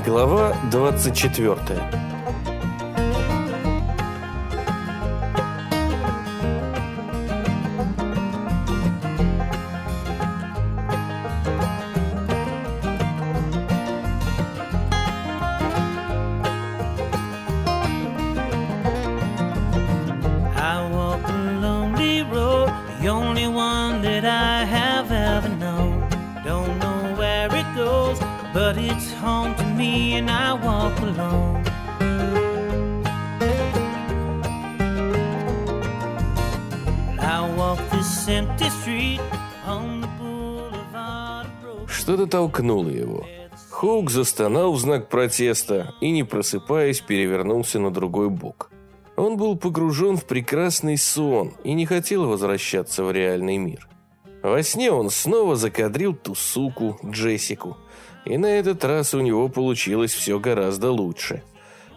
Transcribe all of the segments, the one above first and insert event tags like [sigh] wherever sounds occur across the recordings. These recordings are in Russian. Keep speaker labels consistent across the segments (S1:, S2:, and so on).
S1: Глава 24 Что-то толкнуло его. Хоук застонал в знак протеста и, не просыпаясь, перевернулся на другой бок. Он был погружен в прекрасный сон и не хотел возвращаться в реальный мир. Во сне он снова закадрил ту суку, Джессику, и на этот раз у него получилось все гораздо лучше.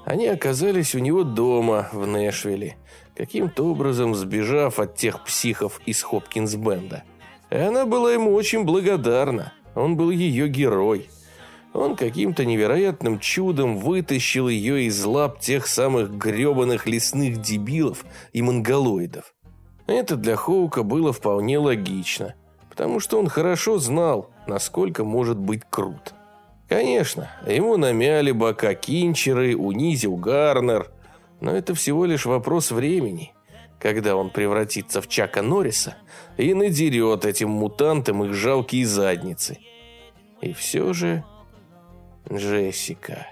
S1: Они оказались у него дома в Нэшвилле, каким-то образом сбежав от тех психов из Хопкинс-бенда. Она была ему очень благодарна. Он был ее герой. Он каким-то невероятным чудом вытащил ее из лап тех самых гребаных лесных дебилов и монголоидов. Это для Хоука было вполне логично, потому что он хорошо знал, насколько может быть крут. Конечно, ему намяли бока Кинчеры, унизил Гарнер, но это всего лишь вопрос времени, когда он превратится в Чака Норриса и надерет этим мутантам их жалкие задницы. И все же Джессика.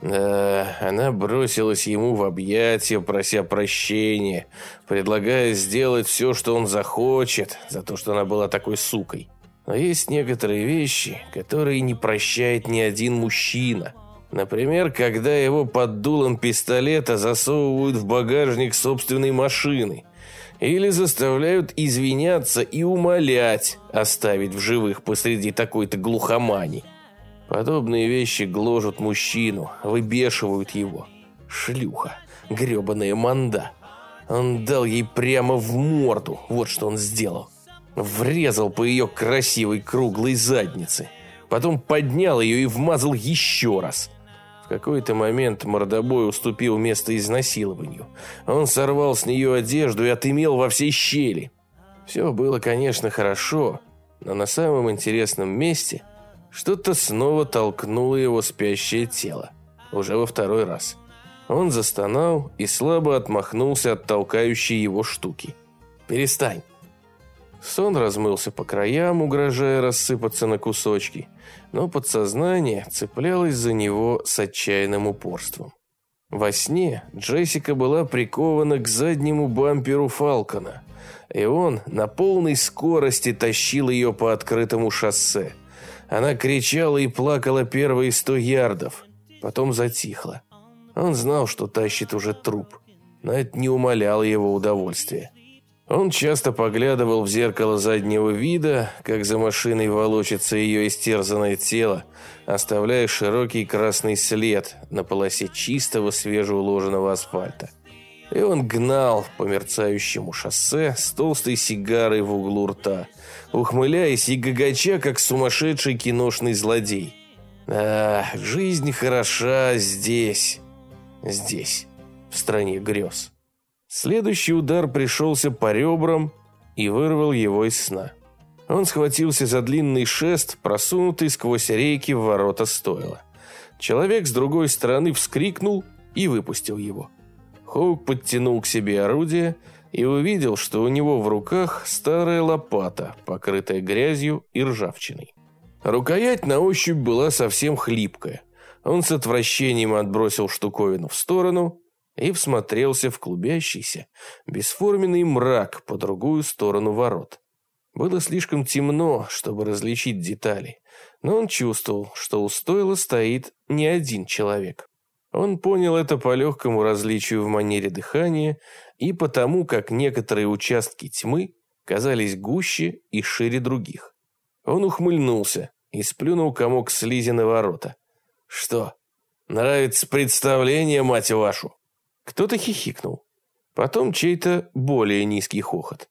S1: Да, она бросилась ему в объятия, прося прощения, предлагая сделать все, что он захочет, за то, что она была такой сукой. Но есть некоторые вещи, которые не прощает ни один мужчина. Например, когда его под дулом пистолета засовывают в багажник собственной машины. Или заставляют извиняться и умолять оставить в живых посреди такой-то глухомани. Подобные вещи гложут мужчину, выбешивают его. Шлюха, гребаная манда. Он дал ей прямо в морду, вот что он сделал. Врезал по ее красивой круглой заднице. Потом поднял ее и вмазал еще раз. В какой-то момент мордобой уступил место изнасилованию. Он сорвал с нее одежду и отымел во всей щели. Все было, конечно, хорошо, но на самом интересном месте – что-то снова толкнуло его спящее тело. Уже во второй раз. Он застонал и слабо отмахнулся от толкающей его штуки. «Перестань!» Сон размылся по краям, угрожая рассыпаться на кусочки, но подсознание цеплялось за него с отчаянным упорством. Во сне Джессика была прикована к заднему бамперу Фалкона, и он на полной скорости тащил ее по открытому шоссе – она кричала и плакала первые сто ярдов, потом затихла. Он знал, что тащит уже труп, но это не умаляло его удовольствия. Он часто поглядывал в зеркало заднего вида, как за машиной волочится ее истерзанное тело, оставляя широкий красный след на полосе чистого свежеуложенного асфальта. И он гнал по мерцающему шоссе с толстой сигарой в углу рта, ухмыляясь и гагача, как сумасшедший киношный злодей. А, жизнь хороша здесь, здесь, в стране грез. Следующий удар пришелся по ребрам и вырвал его из сна. Он схватился за длинный шест, просунутый сквозь рейки в ворота стойла. Человек с другой стороны вскрикнул и выпустил его. Хоук подтянул к себе орудие и увидел, что у него в руках старая лопата, покрытая грязью и ржавчиной. Рукоять на ощупь была совсем хлипкая. Он с отвращением отбросил штуковину в сторону и всмотрелся в клубящийся, бесформенный мрак по другую сторону ворот. Было слишком темно, чтобы различить детали, но он чувствовал, что у стойла стоит не один человек. Он понял это по легкому различию в манере дыхания и потому, как некоторые участки тьмы казались гуще и шире других. Он ухмыльнулся и сплюнул комок слизи на ворота. «Что, нравится представление, мать вашу?» Кто-то хихикнул. Потом чей-то более низкий хохот.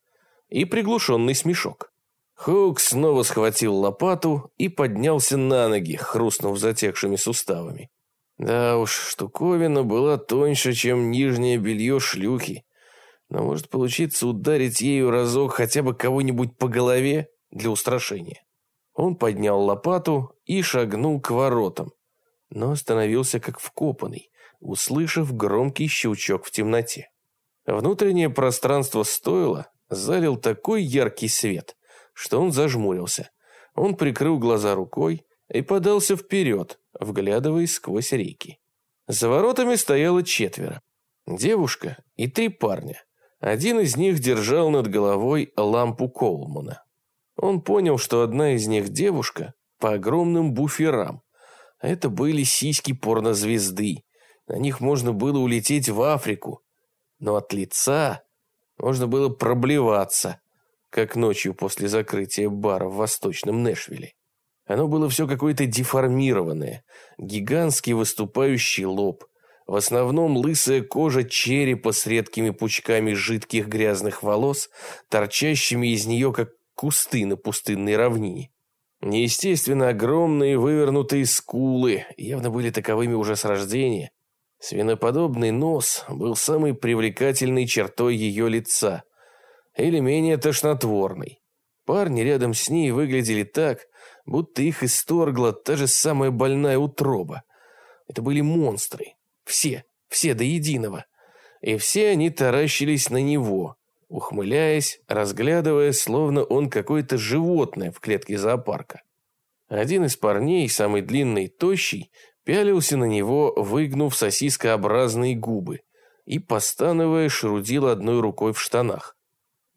S1: И приглушенный смешок. Хоук снова схватил лопату и поднялся на ноги, хрустнув затекшими суставами. Да уж, штуковина была тоньше, чем нижнее белье шлюхи. Но может получиться ударить ею разок хотя бы кого-нибудь по голове для устрашения. Он поднял лопату и шагнул к воротам, но остановился как вкопанный, услышав громкий щелчок в темноте. Внутреннее пространство стоило, залил такой яркий свет, что он зажмурился. Он прикрыл глаза рукой и подался вперед, вглядываясь сквозь реки. За воротами стояло четверо. Девушка и три парня. Один из них держал над головой лампу Колмана. Он понял, что одна из них девушка по огромным буферам. Это были сиськи порнозвезды. На них можно было улететь в Африку. Но от лица можно было проблеваться, как ночью после закрытия бара в восточном Нэшвилле. Оно было все какое-то деформированное, гигантский выступающий лоб, в основном лысая кожа черепа с редкими пучками жидких грязных волос, торчащими из нее, как кусты на пустынной равнине. Неестественно огромные вывернутые скулы, явно были таковыми уже с рождения. Свиноподобный нос был самой привлекательной чертой ее лица, или менее тошнотворной. Парни рядом с ней выглядели так, будто их исторгла та же самая больная утроба. Это были монстры. Все, все до единого. И все они таращились на него, ухмыляясь, разглядывая, словно он какое-то животное в клетке зоопарка. Один из парней, самый длинный и тощий, пялился на него, выгнув сосискообразные губы, и, постановая, шарудил одной рукой в штанах.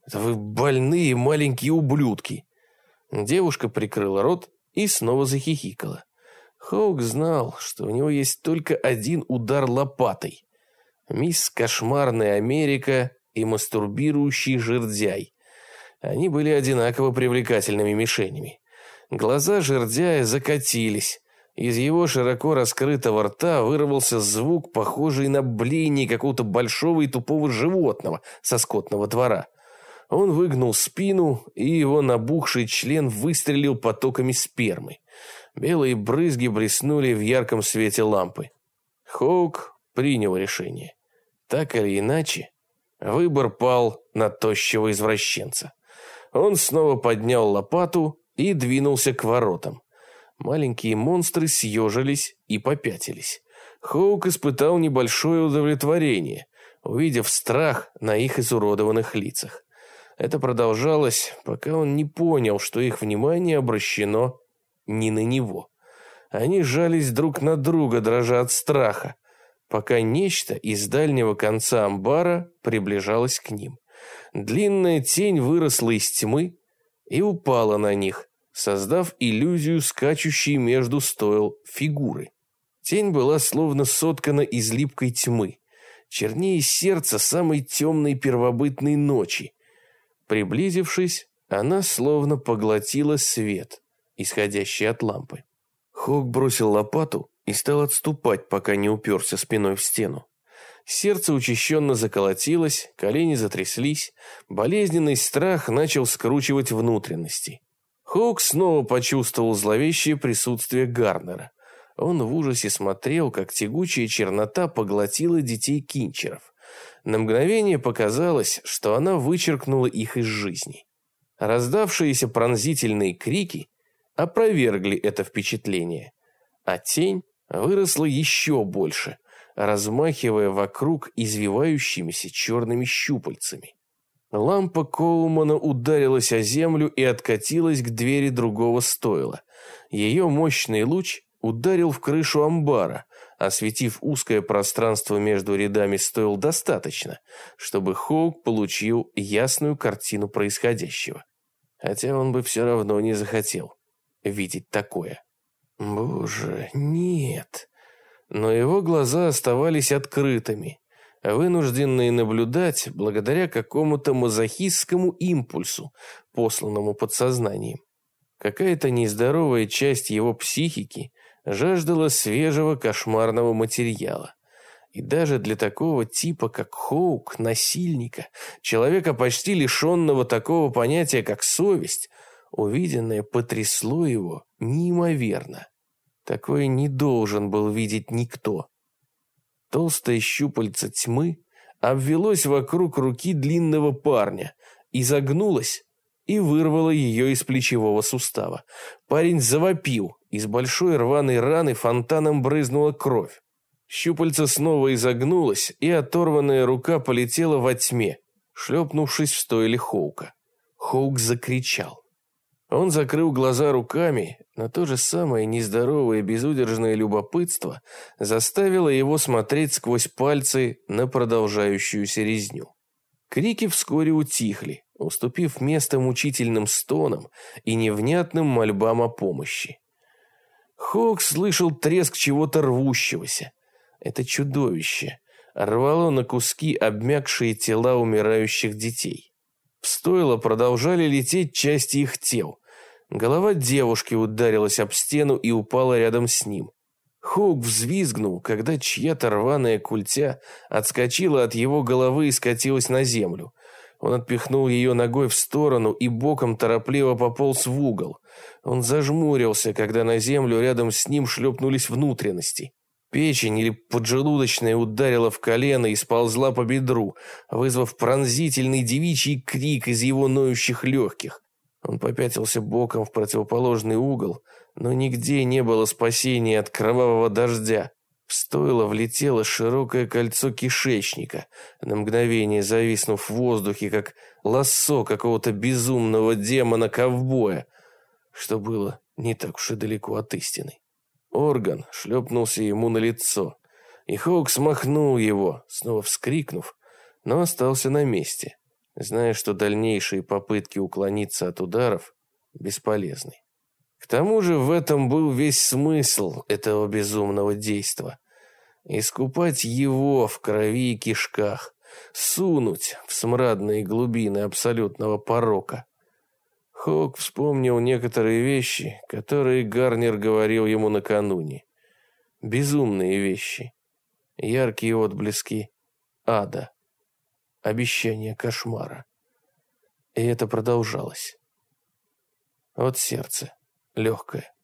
S1: «Это вы больные маленькие ублюдки!» Девушка прикрыла рот и снова захихикала. Хоук знал, что у него есть только один удар лопатой. Мисс Кошмарная Америка и мастурбирующий жердяй. Они были одинаково привлекательными мишенями. Глаза жердяя закатились. Из его широко раскрытого рта вырвался звук, похожий на блеяние какого-то большого и тупого животного со скотного двора. Он выгнул спину, и его набухший член выстрелил потоками спермы. Белые брызги блеснули в ярком свете лампы. Хоук принял решение. Так или иначе, Выбор пал на тощего извращенца. Он снова поднял лопату и двинулся к воротам. Маленькие монстры съежились и попятились. Хоук испытал небольшое удовлетворение, увидев страх на их изуродованных лицах. Это продолжалось, пока он не понял, что их внимание обращено не на него. Они жались друг на друга, дрожа от страха пока нечто из дальнего конца амбара приближалось к ним. Длинная тень выросла из тьмы и упала на них, создав иллюзию скачущей между стоил фигуры. Тень была словно соткана из липкой тьмы, чернее сердца самой темной первобытной ночи. Приблизившись, она словно поглотила свет, исходящий от лампы. Хок бросил лопату и стал отступать, пока не уперся спиной в стену. Сердце учащенно заколотилось, колени затряслись, болезненный страх начал скручивать внутренности. Хоук снова почувствовал зловещее присутствие Гарнера. Он в ужасе смотрел, как тягучая чернота поглотила детей кинчеров. На мгновение показалось, что она вычеркнула их из жизни. Раздавшиеся пронзительные крики опровергли это впечатление, а тень выросла еще больше, размахивая вокруг извивающимися черными щупальцами. Лампа Коумана ударилась о землю и откатилась к двери другого стойла. Ее мощный луч ударил в крышу амбара, осветив узкое пространство между рядами стоил достаточно, чтобы Хоук получил ясную картину происходящего. Хотя он бы все равно не захотел видеть такое. Боже, нет. Но его глаза оставались открытыми, вынужденные наблюдать благодаря какому-то мазохистскому импульсу, посланному подсознанием. Какая-то нездоровая часть его психики жаждала свежего кошмарного материала. И даже для такого типа, как Хоук, насильника, человека почти лишенного такого понятия, как совесть, Увиденное потрясло его неимоверно. Такое не должен был видеть никто. Толстое щупальце тьмы обвелось вокруг руки длинного парня, изогнулось и вырвало ее из плечевого сустава. Парень завопил, из большой рваной раны фонтаном брызнула кровь. Щупальце снова изогнулось, и оторванная рука полетела во тьме, шлепнувшись в стойле Хоука. Хоук закричал. Он закрыл глаза руками, но то же самое нездоровое безудержное любопытство заставило его смотреть сквозь пальцы на продолжающуюся резню. Крики вскоре утихли, уступив место мучительным стонам и невнятным мольбам о помощи. Хоук слышал треск чего-то рвущегося. Это чудовище рвало на куски обмякшие тела умирающих детей. В стойло продолжали лететь части их тел. Голова девушки ударилась об стену и упала рядом с ним. Хоук взвизгнул, когда чья-то рваная культя отскочила от его головы и скатилась на землю. Он отпихнул ее ногой в сторону и боком торопливо пополз в угол. Он зажмурился, когда на землю рядом с ним шлепнулись внутренности. Печень или поджелудочная ударила в колено и сползла по бедру, вызвав пронзительный девичий крик из его ноющих легких. Он попятился боком в противоположный угол, но нигде не было спасения от кровавого дождя. В стойло влетело широкое кольцо кишечника, на мгновение зависнув в воздухе, как лассо какого-то безумного демона-ковбоя, что было не так уж и далеко от истины. Орган шлепнулся ему на лицо, и Хоук смахнул его, снова вскрикнув, но остался на месте, зная, что дальнейшие попытки уклониться от ударов бесполезны. К тому же в этом был весь смысл этого безумного действа. Искупать его в крови и кишках, сунуть в смрадные глубины абсолютного порока. Хок вспомнил некоторые вещи, которые Гарнер говорил ему накануне. Безумные вещи. Яркие отблески ада. Обещание кошмара. И это продолжалось. Вот сердце. Легкое.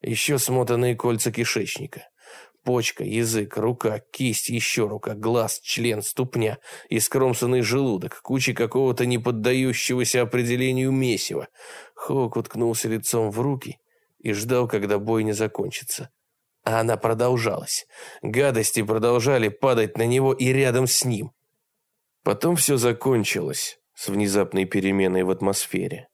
S1: Еще смотанные кольца кишечника. Почка, язык, рука, кисть, еще рука, глаз, член, ступня, искромсанный желудок, куча какого-то неподдающегося определению месива. Хоук уткнулся лицом в руки и ждал, когда бой не закончится. А она продолжалась. Гадости продолжали падать на него и рядом с ним. Потом все закончилось с внезапной переменой в атмосфере.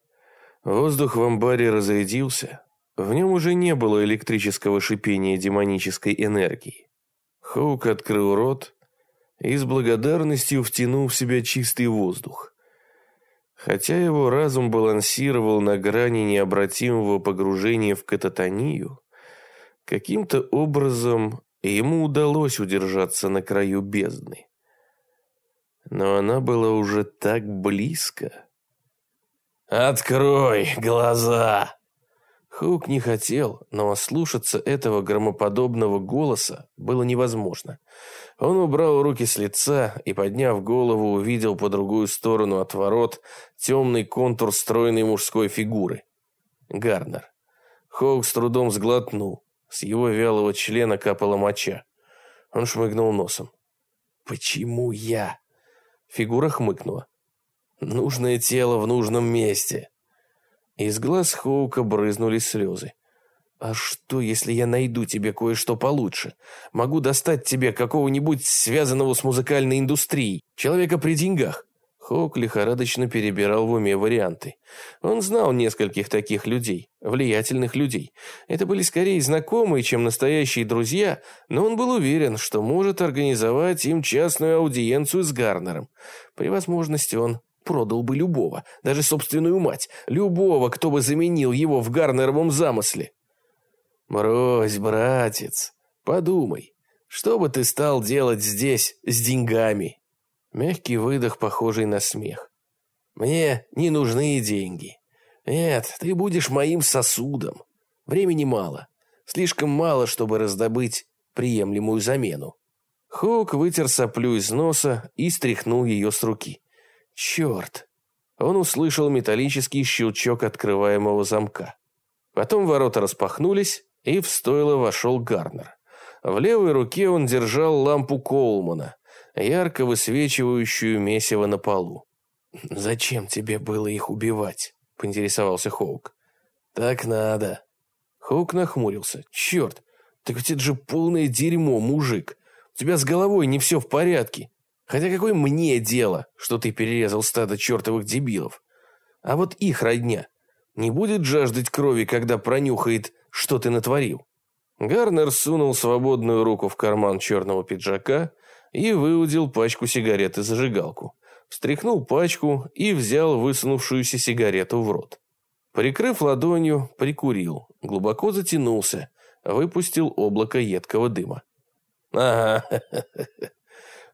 S1: Воздух в амбаре разрядился, в нем уже не было электрического шипения демонической энергии. Хоук открыл рот и с благодарностью втянул в себя чистый воздух. Хотя его разум балансировал на грани необратимого погружения в кататонию, каким-то образом ему удалось удержаться на краю бездны. Но она была уже так близко. «Открой глаза!» Хук не хотел, но слушаться этого громоподобного голоса было невозможно. Он убрал руки с лица и, подняв голову, увидел по другую сторону от ворот темный контур стройной мужской фигуры. Гарнер. Хоук с трудом сглотнул. С его вялого члена капала моча. Он шмыгнул носом. «Почему я?» Фигура хмыкнула. «Нужное тело в нужном месте». Из глаз Хоука брызнули слезы. «А что, если я найду тебе кое-что получше? Могу достать тебе какого-нибудь связанного с музыкальной индустрией, человека при деньгах?» Хоук лихорадочно перебирал в уме варианты. Он знал нескольких таких людей, влиятельных людей. Это были скорее знакомые, чем настоящие друзья, но он был уверен, что может организовать им частную аудиенцию с Гарнером. При возможности он продал бы любого, даже собственную мать, любого, кто бы заменил его в Гарнеровом замысле. Брось, братец, подумай, что бы ты стал делать здесь с деньгами? Мягкий выдох, похожий на смех. Мне не нужны деньги. Нет, ты будешь моим сосудом. Времени мало. Слишком мало, чтобы раздобыть приемлемую замену. Хоук вытер соплю из носа и стряхнул ее с руки. Черт! Он услышал металлический щелчок открываемого замка. Потом ворота распахнулись, и в стойло вошел Гарнер. В левой руке он держал лампу Коулмана, ярко высвечивающую месиво на полу. «Зачем тебе было их убивать?» — поинтересовался Хоук. «Так надо». Хоук нахмурился. «Черт, так ведь это же полное дерьмо, мужик. У тебя с головой не все в порядке. Хотя какое мне дело, что ты перерезал стадо чертовых дебилов? А вот их родня не будет жаждать крови, когда пронюхает, что ты натворил?» Гарнер сунул свободную руку в карман черного пиджака и выудил пачку сигарет и зажигалку. Встряхнул пачку и взял высунувшуюся сигарету в рот. Прикрыв ладонью, прикурил, глубоко затянулся, выпустил облако едкого дыма. «Ага, [laughs]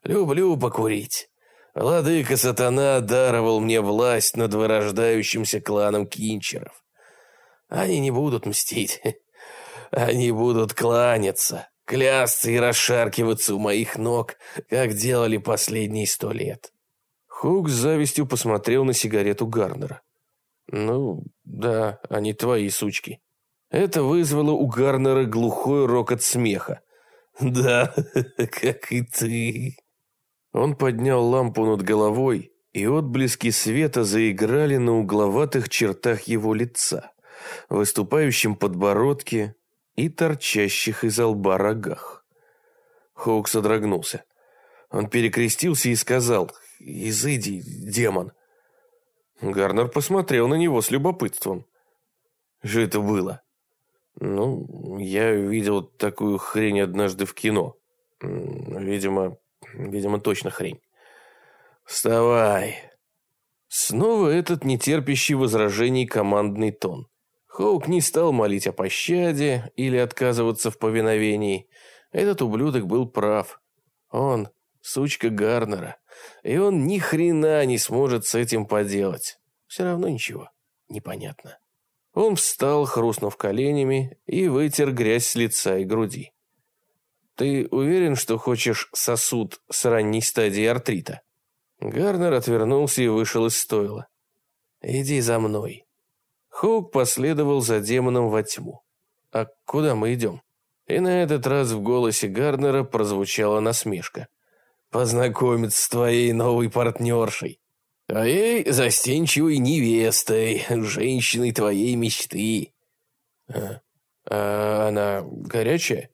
S1: люблю покурить. Владыка сатана даровал мне власть над вырождающимся кланом кинчеров. Они не будут мстить, [laughs] они будут кланяться, клясться и расшаркиваться у моих ног, как делали последние сто лет». Хук с завистью посмотрел на сигарету Гарнера. «Ну, да, они твои сучки». Это вызвало у Гарнера глухой рокот смеха. «Да, [laughs] как и ты». Он поднял лампу над головой, и отблески света заиграли на угловатых чертах его лица, выступающем подбородке и торчащих из лба рогах. Хоук содрогнулся. Он перекрестился и сказал «Изыди, демон». Гарнер посмотрел на него с любопытством. «Что это было?» Ну, я видел такую хрень однажды в кино. Видимо, видимо, точно хрень. Вставай. Снова этот нетерпящий возражений командный тон. Хоук не стал молить о пощаде или отказываться в повиновении. Этот ублюдок был прав. Он сучка Гарнера, и он ни хрена не сможет с этим поделать. Все равно ничего, непонятно. Он встал, хрустнув коленями, и вытер грязь с лица и груди. «Ты уверен, что хочешь сосуд с ранней стадии артрита?» Гарнер отвернулся и вышел из стойла. «Иди за мной». Хоук последовал за демоном во тьму. «А куда мы идем?» И на этот раз в голосе Гарнера прозвучала насмешка. «Познакомиться с твоей новой партнершей. Твоей застенчивой невестой, женщиной твоей мечты. А, а она горячая?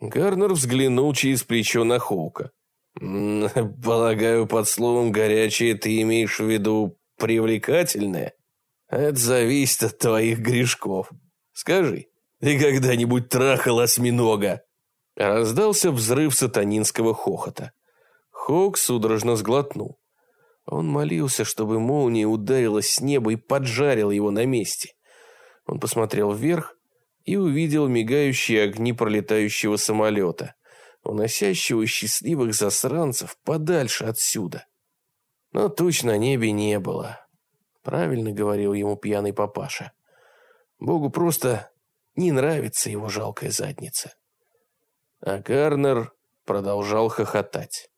S1: Гарнер взглянул через плечо на Хоука. «Полагаю, под словом «горячее» ты имеешь в виду «привлекательное»? Это зависит от твоих грешков. Скажи, ты когда-нибудь трахал осьминога?» Раздался взрыв сатанинского хохота. Хоук судорожно сглотнул. Он молился, чтобы молния ударилась с неба и поджарила его на месте. Он посмотрел вверх и увидел мигающие огни пролетающего самолета, уносящего счастливых засранцев подальше отсюда. Но туч на небе не было. Правильно говорил ему пьяный папаша. Богу просто не нравится его жалкая задница. А Гарнер продолжал хохотать.